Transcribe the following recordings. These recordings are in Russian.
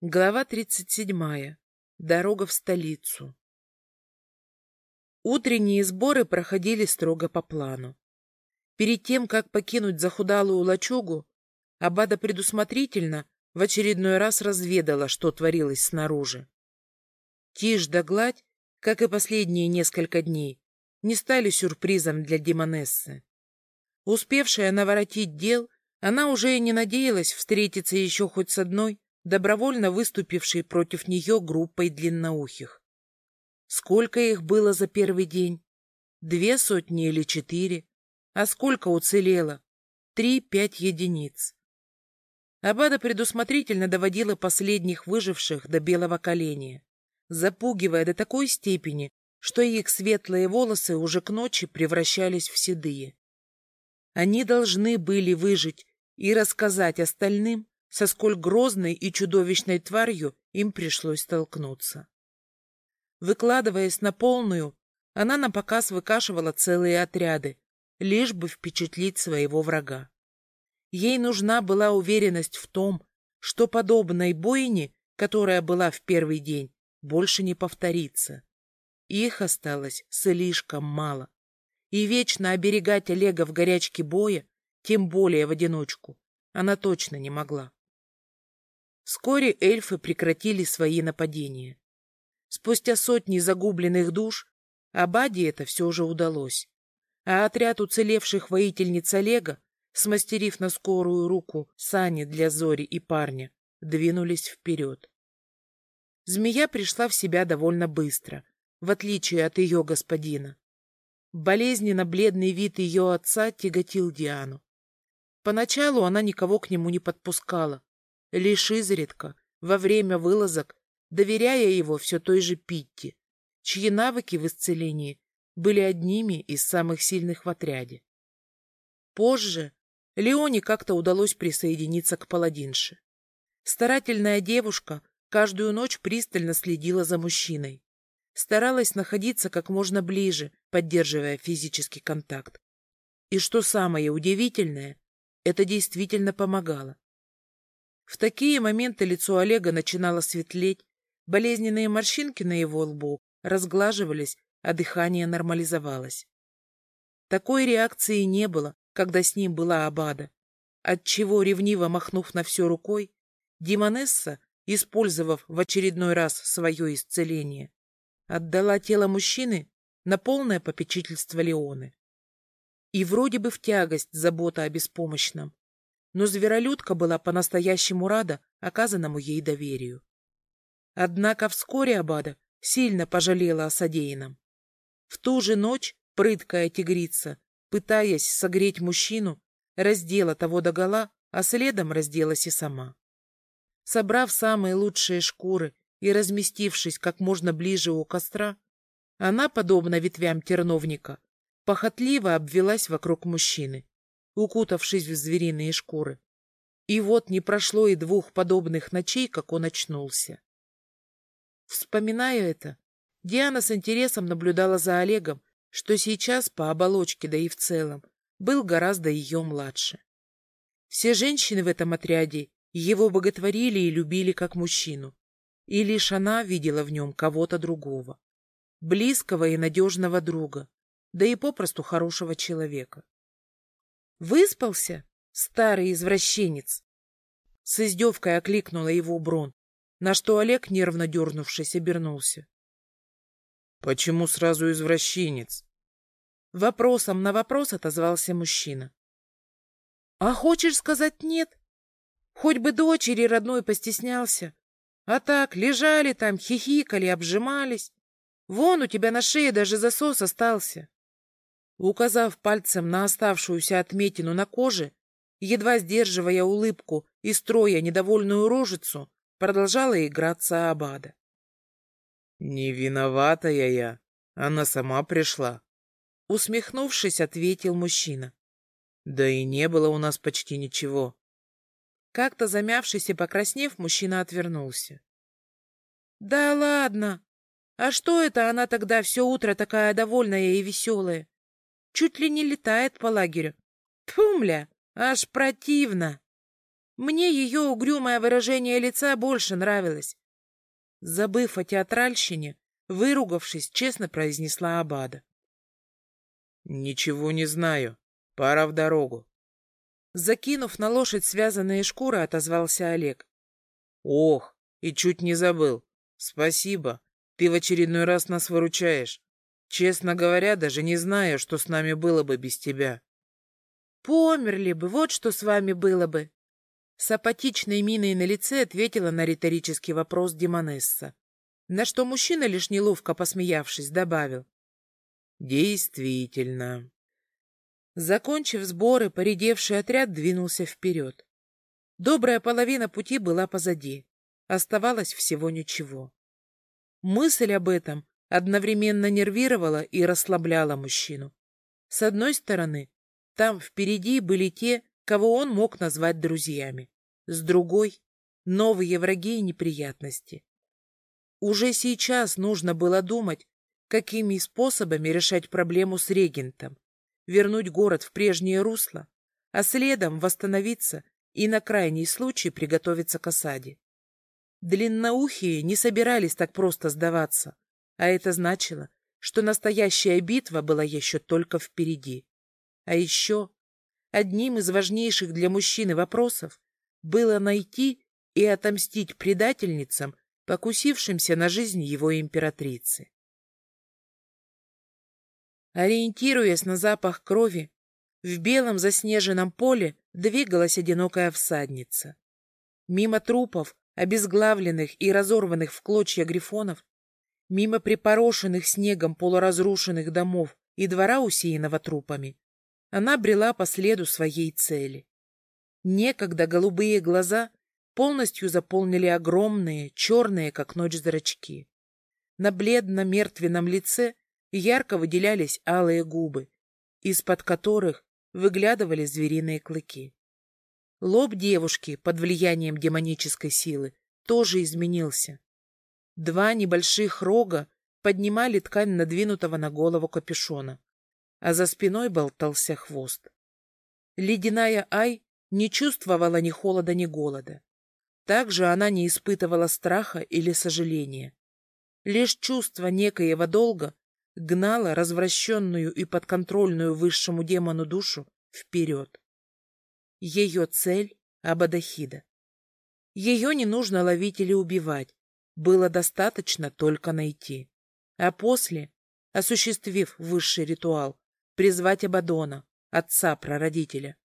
Глава 37. Дорога в столицу. Утренние сборы проходили строго по плану. Перед тем, как покинуть захудалую лачугу, Абада предусмотрительно в очередной раз разведала, что творилось снаружи. Тишь да гладь, как и последние несколько дней, не стали сюрпризом для Демонессы. Успевшая наворотить дел, она уже и не надеялась встретиться еще хоть с одной, добровольно выступившей против нее группой длинноухих. Сколько их было за первый день? Две сотни или четыре? А сколько уцелело? Три-пять единиц. Абада предусмотрительно доводила последних выживших до белого коленя, запугивая до такой степени, что их светлые волосы уже к ночи превращались в седые. Они должны были выжить и рассказать остальным, со сколь грозной и чудовищной тварью им пришлось столкнуться. Выкладываясь на полную, она напоказ выкашивала целые отряды, лишь бы впечатлить своего врага. Ей нужна была уверенность в том, что подобной бойне, которая была в первый день, больше не повторится. Их осталось слишком мало. И вечно оберегать Олега в горячке боя, тем более в одиночку, она точно не могла. Вскоре эльфы прекратили свои нападения. Спустя сотни загубленных душ Абаде это все же удалось. А отряд уцелевших воительниц Олега, смастерив на скорую руку сани для Зори и парня, двинулись вперед. Змея пришла в себя довольно быстро, в отличие от ее господина. Болезненно бледный вид ее отца тяготил Диану. Поначалу она никого к нему не подпускала, лишь изредка, во время вылазок, доверяя его все той же Питти, чьи навыки в исцелении были одними из самых сильных в отряде. Позже Леоне как-то удалось присоединиться к паладинше. Старательная девушка каждую ночь пристально следила за мужчиной. Старалась находиться как можно ближе, поддерживая физический контакт. И что самое удивительное, это действительно помогало. В такие моменты лицо Олега начинало светлеть, болезненные морщинки на его лбу разглаживались, а дыхание нормализовалось. Такой реакции не было, когда с ним была Абада, отчего, ревниво махнув на все рукой, Димонесса, использовав в очередной раз свое исцеление, отдала тело мужчины на полное попечительство Леоны. И вроде бы в тягость забота о беспомощном, но зверолюдка была по-настоящему рада оказанному ей доверию. Однако вскоре Абада сильно пожалела о содеянном. В ту же ночь прыткая тигрица, пытаясь согреть мужчину, раздела того догола, а следом разделась и сама. Собрав самые лучшие шкуры и разместившись как можно ближе у костра, она, подобно ветвям терновника, похотливо обвелась вокруг мужчины, укутавшись в звериные шкуры. И вот не прошло и двух подобных ночей, как он очнулся. Вспоминая это, Диана с интересом наблюдала за Олегом, что сейчас по оболочке, да и в целом, был гораздо ее младше. Все женщины в этом отряде его боготворили и любили как мужчину, и лишь она видела в нем кого-то другого, близкого и надежного друга, да и попросту хорошего человека. Выспался, старый извращенец? С издевкой окликнула его Брон, на что Олег, нервно дернувшись, обернулся. — Почему сразу извращенец? Вопросом на вопрос отозвался мужчина. — А хочешь сказать нет? Хоть бы дочери родной постеснялся. А так, лежали там, хихикали, обжимались. Вон у тебя на шее даже засос остался. Указав пальцем на оставшуюся отметину на коже, едва сдерживая улыбку и строя недовольную рожицу, продолжала играться Абада. «Не виноватая я, она сама пришла», — усмехнувшись, ответил мужчина. «Да и не было у нас почти ничего». Как-то замявшись и покраснев, мужчина отвернулся. «Да ладно! А что это она тогда все утро такая довольная и веселая? Чуть ли не летает по лагерю. Тьфу, аж противно. Мне ее угрюмое выражение лица больше нравилось. Забыв о театральщине, выругавшись, честно произнесла Абада. «Ничего не знаю. Пора в дорогу». Закинув на лошадь связанные шкуры, отозвался Олег. «Ох, и чуть не забыл. Спасибо. Ты в очередной раз нас выручаешь. Честно говоря, даже не знаю, что с нами было бы без тебя». «Померли бы, вот что с вами было бы!» С апатичной миной на лице ответила на риторический вопрос Демонесса, на что мужчина, лишь неловко посмеявшись, добавил. «Действительно». Закончив сборы, поредевший отряд двинулся вперед. Добрая половина пути была позади. Оставалось всего ничего. Мысль об этом одновременно нервировала и расслабляла мужчину. С одной стороны, там впереди были те, кого он мог назвать друзьями. С другой — новые враги и неприятности. Уже сейчас нужно было думать, какими способами решать проблему с регентом, вернуть город в прежнее русло, а следом восстановиться и на крайний случай приготовиться к осаде. Длинноухие не собирались так просто сдаваться, а это значило, что настоящая битва была еще только впереди. А еще Одним из важнейших для мужчины вопросов было найти и отомстить предательницам, покусившимся на жизнь его императрицы. Ориентируясь на запах крови, в белом заснеженном поле двигалась одинокая всадница. Мимо трупов, обезглавленных и разорванных в клочья грифонов, мимо припорошенных снегом полуразрушенных домов и двора, усеянного трупами, она брела по следу своей цели. Некогда голубые глаза полностью заполнили огромные, черные, как ночь, зрачки. На бледно-мертвенном лице ярко выделялись алые губы, из-под которых выглядывали звериные клыки. Лоб девушки под влиянием демонической силы тоже изменился. Два небольших рога поднимали ткань надвинутого на голову капюшона а за спиной болтался хвост. Ледяная Ай не чувствовала ни холода, ни голода. Также она не испытывала страха или сожаления. Лишь чувство некоего долга гнало развращенную и подконтрольную высшему демону душу вперед. Ее цель — Абадахида. Ее не нужно ловить или убивать, было достаточно только найти. А после, осуществив высший ритуал, призвать Абадона, отца-прародителя.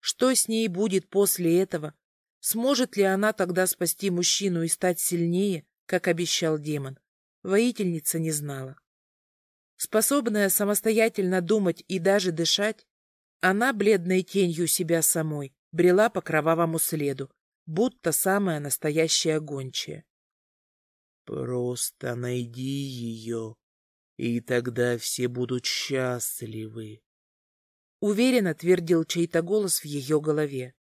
Что с ней будет после этого? Сможет ли она тогда спасти мужчину и стать сильнее, как обещал демон? Воительница не знала. Способная самостоятельно думать и даже дышать, она, бледной тенью себя самой, брела по кровавому следу, будто самая настоящая гончая. «Просто найди ее», и тогда все будут счастливы. Уверенно твердил чей-то голос в ее голове.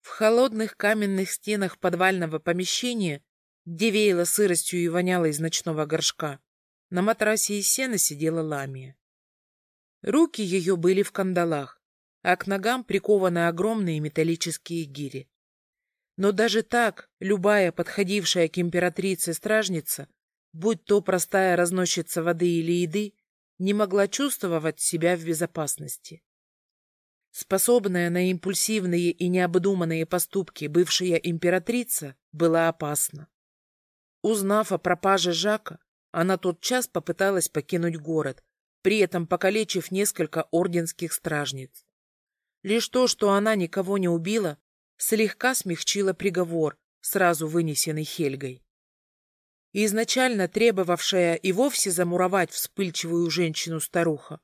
В холодных каменных стенах подвального помещения, где веяло сыростью и воняло из ночного горшка, на матрасе из сена сидела ламия. Руки ее были в кандалах, а к ногам прикованы огромные металлические гири. Но даже так любая подходившая к императрице стражница будь то простая разносчица воды или еды, не могла чувствовать себя в безопасности. Способная на импульсивные и необдуманные поступки бывшая императрица была опасна. Узнав о пропаже Жака, она тотчас попыталась покинуть город, при этом покалечив несколько орденских стражниц. Лишь то, что она никого не убила, слегка смягчило приговор, сразу вынесенный Хельгой изначально требовавшая и вовсе замуровать вспыльчивую женщину-старуха,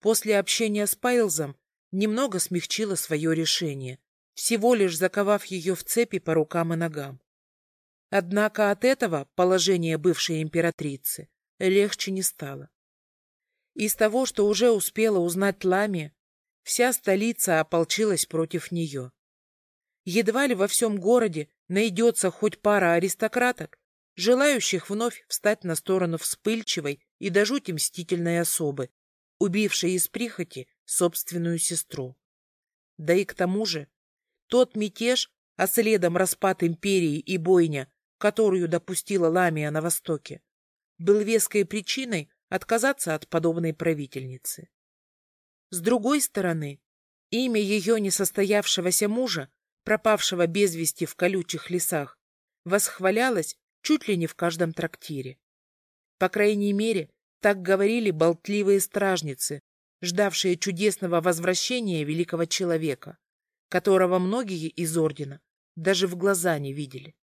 после общения с Пайлзом немного смягчила свое решение, всего лишь заковав ее в цепи по рукам и ногам. Однако от этого положение бывшей императрицы легче не стало. Из того, что уже успела узнать Лами, вся столица ополчилась против нее. Едва ли во всем городе найдется хоть пара аристократок, желающих вновь встать на сторону вспыльчивой и до жути мстительной особы, убившей из прихоти собственную сестру. Да и к тому же, тот мятеж, а следом распад империи и бойня, которую допустила Ламия на Востоке, был веской причиной отказаться от подобной правительницы. С другой стороны, имя ее несостоявшегося мужа, пропавшего без вести в колючих лесах, восхвалялось чуть ли не в каждом трактире. По крайней мере, так говорили болтливые стражницы, ждавшие чудесного возвращения великого человека, которого многие из ордена даже в глаза не видели.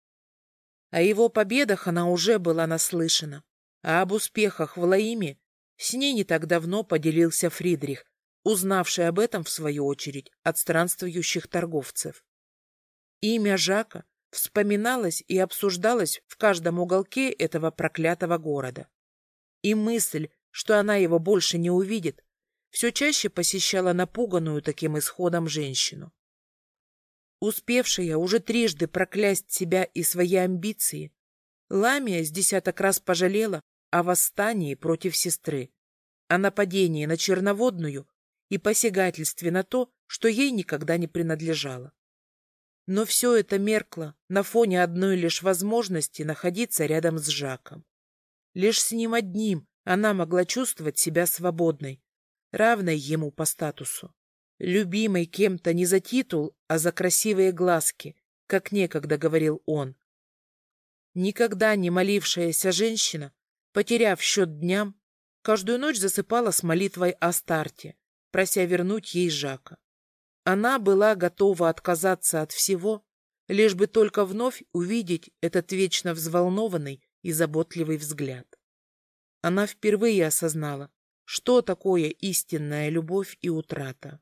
О его победах она уже была наслышана, а об успехах в Лаиме с ней не так давно поделился Фридрих, узнавший об этом, в свою очередь, от странствующих торговцев. Имя Жака вспоминалось и обсуждалось в каждом уголке этого проклятого города. И мысль, что она его больше не увидит, все чаще посещала напуганную таким исходом женщину. Успевшая уже трижды проклясть себя и свои амбиции, Ламия с десяток раз пожалела о восстании против сестры, о нападении на черноводную и посягательстве на то, что ей никогда не принадлежало. Но все это меркло на фоне одной лишь возможности находиться рядом с Жаком. Лишь с ним одним она могла чувствовать себя свободной, равной ему по статусу. Любимой кем-то не за титул, а за красивые глазки, как некогда говорил он. Никогда не молившаяся женщина, потеряв счет дням, каждую ночь засыпала с молитвой о старте, прося вернуть ей Жака. Она была готова отказаться от всего, лишь бы только вновь увидеть этот вечно взволнованный и заботливый взгляд. Она впервые осознала, что такое истинная любовь и утрата.